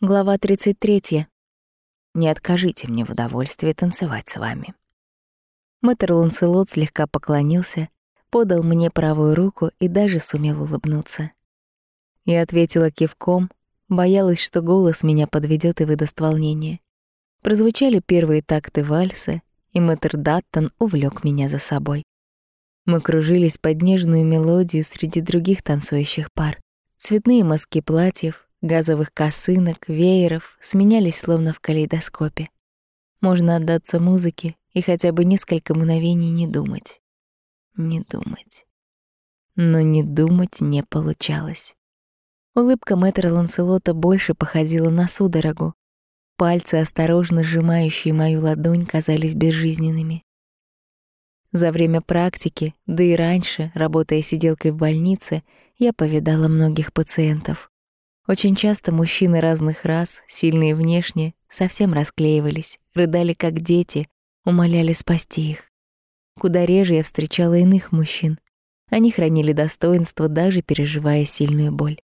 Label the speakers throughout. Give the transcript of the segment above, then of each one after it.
Speaker 1: Глава 33. Не откажите мне в удовольствии танцевать с вами. Мэтр Ланселот слегка поклонился, подал мне правую руку и даже сумел улыбнуться. Я ответила кивком, боялась, что голос меня подведет и выдаст волнение. Прозвучали первые такты вальса, и мэтр Даттон увлек меня за собой. Мы кружились под нежную мелодию среди других танцующих пар. Цветные мазки платьев, газовых косынок, вееров сменялись словно в калейдоскопе. Можно отдаться музыке и хотя бы несколько мгновений не думать. Не думать. Но не думать не получалось. Улыбка мэтра Ланселота больше походила на судорогу. Пальцы, осторожно сжимающие мою ладонь, казались безжизненными. За время практики, да и раньше, работая сиделкой в больнице, я повидала многих пациентов. Очень часто мужчины разных рас, сильные внешне, совсем расклеивались, рыдали как дети, умоляли спасти их. Куда реже я встречала иных мужчин. Они хранили достоинство, даже переживая сильную боль.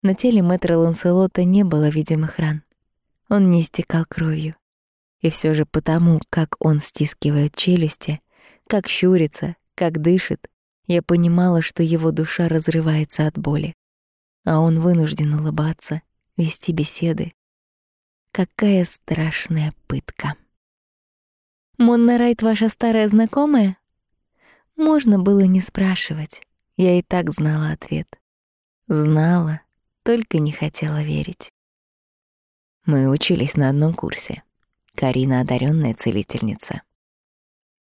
Speaker 1: На теле мэтра Ланселота не было видимых ран. Он не истекал кровью. И все же потому, как он стискивает челюсти, как щурится, как дышит, я понимала, что его душа разрывается от боли а он вынужден улыбаться, вести беседы. Какая страшная пытка. «Монна Райт ваша старая знакомая?» Можно было не спрашивать. Я и так знала ответ. Знала, только не хотела верить. Мы учились на одном курсе. Карина — одаренная целительница.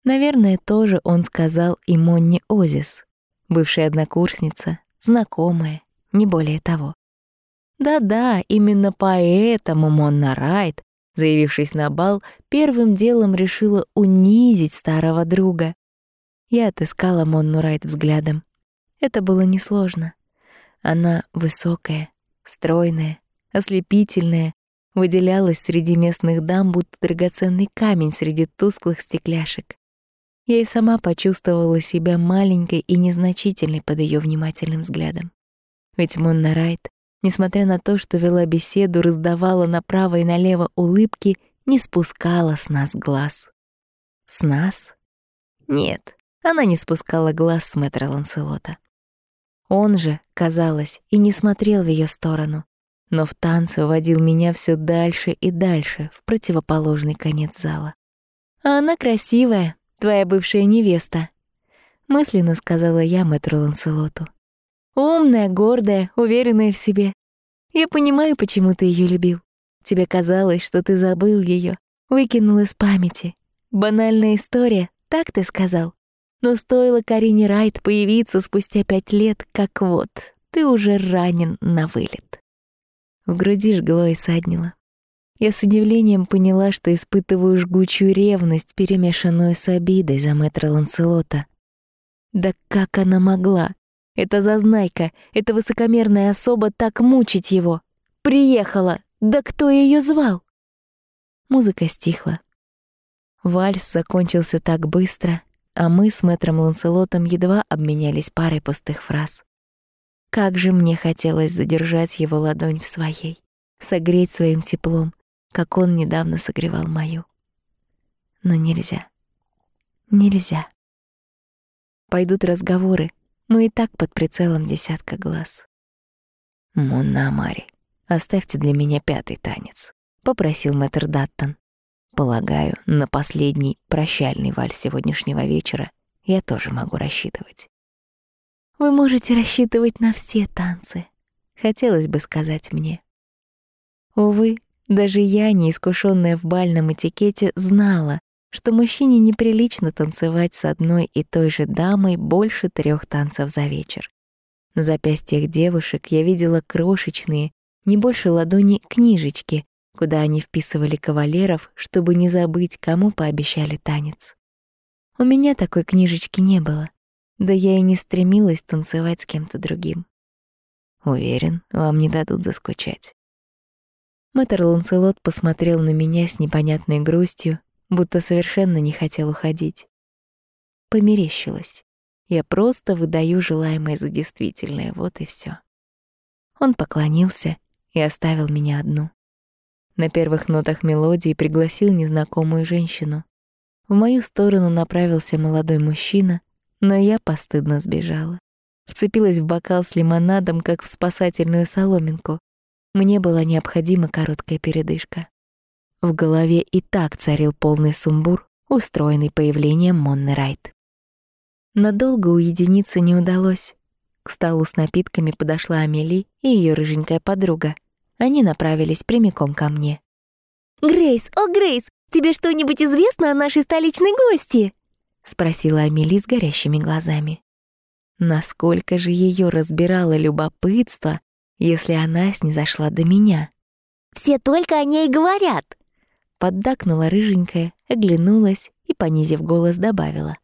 Speaker 1: Наверное, тоже он сказал и Монне Озис, бывшая однокурсница, знакомая, не более того. Да-да, именно поэтому Монна Райт, заявившись на бал, первым делом решила унизить старого друга. Я отыскала Монну Райт взглядом. Это было несложно. Она высокая, стройная, ослепительная, выделялась среди местных дам, будто драгоценный камень среди тусклых стекляшек. Я и сама почувствовала себя маленькой и незначительной под ее внимательным взглядом. Ведь Монна Райт, несмотря на то, что вела беседу, раздавала направо и налево улыбки, не спускала с нас глаз. С нас? Нет, она не спускала глаз с мэтра Ланселота. Он же, казалось, и не смотрел в ее сторону, но в танце уводил меня все дальше и дальше, в противоположный конец зала. «А она красивая, твоя бывшая невеста», — мысленно сказала я мэтру Ланселоту. Умная, гордая, уверенная в себе. Я понимаю, почему ты ее любил. Тебе казалось, что ты забыл ее, выкинул из памяти. Банальная история, так ты сказал. Но стоило Карине Райт появиться спустя пять лет, как вот, ты уже ранен на вылет. В груди жгло и саднило. Я с удивлением поняла, что испытываю жгучую ревность, перемешанную с обидой за мэтра Ланселота. Да как она могла? Эта зазнайка, эта высокомерная особа так мучить его. Приехала. Да кто ее звал? Музыка стихла. Вальс закончился так быстро, а мы с мэтром Ланселотом едва обменялись парой пустых фраз. Как же мне хотелось задержать его ладонь в своей, согреть своим теплом, как он недавно согревал мою. Но нельзя. Нельзя. Пойдут разговоры, мы и так под прицелом десятка глаз. «Монна Амари, оставьте для меня пятый танец», — попросил мэтр Даттон. «Полагаю, на последний прощальный вальс сегодняшнего вечера я тоже могу рассчитывать». «Вы можете рассчитывать на все танцы», — хотелось бы сказать мне. Увы, даже я, неискушенная в бальном этикете, знала, что мужчине неприлично танцевать с одной и той же дамой больше трех танцев за вечер. На запястьях девушек я видела крошечные, не больше ладони, книжечки, куда они вписывали кавалеров, чтобы не забыть, кому пообещали танец. У меня такой книжечки не было, да я и не стремилась танцевать с кем-то другим. Уверен, вам не дадут заскучать. Мэтр Ланселот посмотрел на меня с непонятной грустью, будто совершенно не хотел уходить. Померещилось. Я просто выдаю желаемое за действительное, вот и все. Он поклонился и оставил меня одну. На первых нотах мелодии пригласил незнакомую женщину. В мою сторону направился молодой мужчина, но я постыдно сбежала. Вцепилась в бокал с лимонадом, как в спасательную соломинку. Мне была необходима короткая передышка. В голове и так царил полный сумбур, устроенный появлением Монны Райт. Надолго уединиться не удалось. К столу с напитками подошла Амели и ее рыженькая подруга. Они направились прямиком ко мне.
Speaker 2: «Грейс, о, Грейс, тебе что-нибудь известно о нашей столичной гости?» — спросила Амели с горящими глазами.
Speaker 1: Насколько же ее разбирало любопытство, если она снизошла до меня.
Speaker 2: «Все только о ней говорят!»
Speaker 1: Поддакнула рыженькая, оглянулась и, понизив голос, добавила.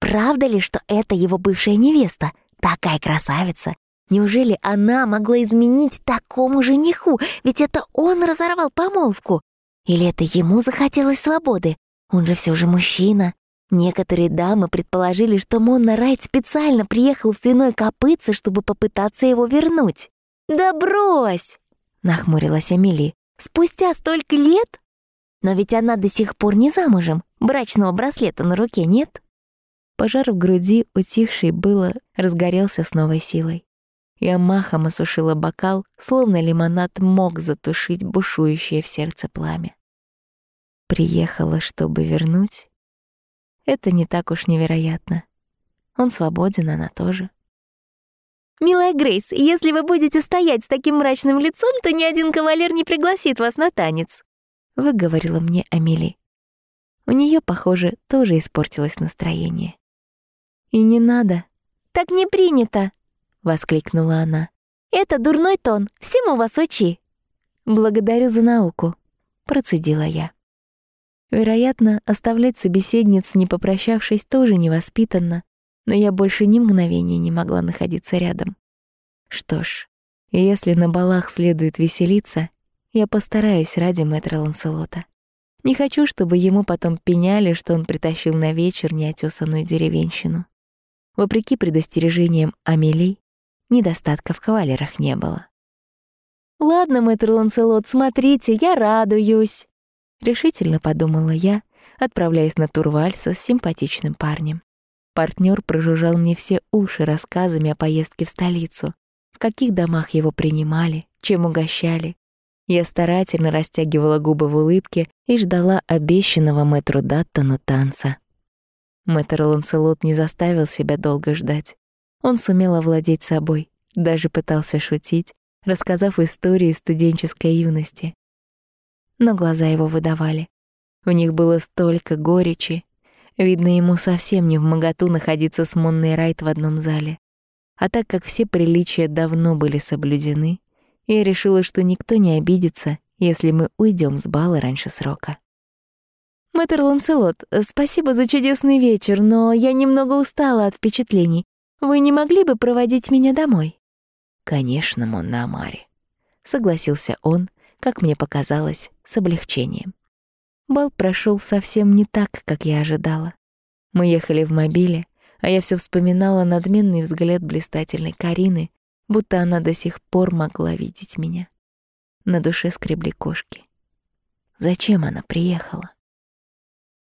Speaker 2: «Правда ли, что это его бывшая невеста? Такая красавица! Неужели она могла изменить такому жениху? Ведь это он разорвал помолвку. Или это ему захотелось свободы? Он же все же мужчина. Некоторые дамы предположили, что Монна Райт специально приехал в свиной копытце, чтобы попытаться его вернуть.
Speaker 1: «Да брось!» — нахмурилась Амели.
Speaker 2: «Спустя столько лет? Но ведь она до сих пор не замужем. Брачного браслета на руке нет?»
Speaker 1: Пожар в груди, утихший было, разгорелся с новой силой. Я махом осушила бокал, словно лимонад мог затушить бушующее в сердце пламя. Приехала, чтобы вернуть? Это не так уж невероятно. Он свободен, она тоже.
Speaker 2: «Милая Грейс, если вы будете стоять с таким мрачным лицом, то ни один кавалер не пригласит вас на танец», —
Speaker 1: выговорила мне Амели. У нее, похоже, тоже испортилось настроение. «И не надо».
Speaker 2: «Так не принято», —
Speaker 1: воскликнула она.
Speaker 2: «Это дурной тон, всему вас учи».
Speaker 1: «Благодарю за науку», — процедила я. Вероятно, оставлять собеседниц, не попрощавшись, тоже невоспитанно, но я больше ни мгновения не могла находиться рядом. Что ж, если на балах следует веселиться, я постараюсь ради мэтра Ланселота. Не хочу, чтобы ему потом пеняли, что он притащил на вечер неотесанную деревенщину. Вопреки предостережениям Амелий, недостатка в кавалерах не было.
Speaker 2: «Ладно, мэтр Ланселот, смотрите, я радуюсь», —
Speaker 1: решительно подумала я, отправляясь на тур вальса с симпатичным парнем. Партнер прожужжал мне все уши рассказами о поездке в столицу, в каких домах его принимали, чем угощали. Я старательно растягивала губы в улыбке и ждала обещанного мэтру Даттону танца. Мэтр Ланселот не заставил себя долго ждать. Он сумел овладеть собой, даже пытался шутить, рассказав историю студенческой юности но глаза его выдавали. В них было столько горечи. Видно, ему совсем не в моготу находиться с Монной Райт в одном зале. А так как все приличия давно были соблюдены, я решила, что никто не обидится, если мы уйдем с бала раньше срока.
Speaker 2: «Мэтр Ланселот, спасибо за чудесный вечер, но я немного устала от впечатлений. Вы не могли бы проводить меня домой?»
Speaker 1: «Конечно, Монна Амари», — согласился он, как мне показалось, с облегчением. Бал прошел совсем не так, как я ожидала. Мы ехали в мобиле, а я все вспоминала надменный взгляд блистательной Карины, будто она до сих пор могла видеть меня. На душе скребли кошки. Зачем она приехала?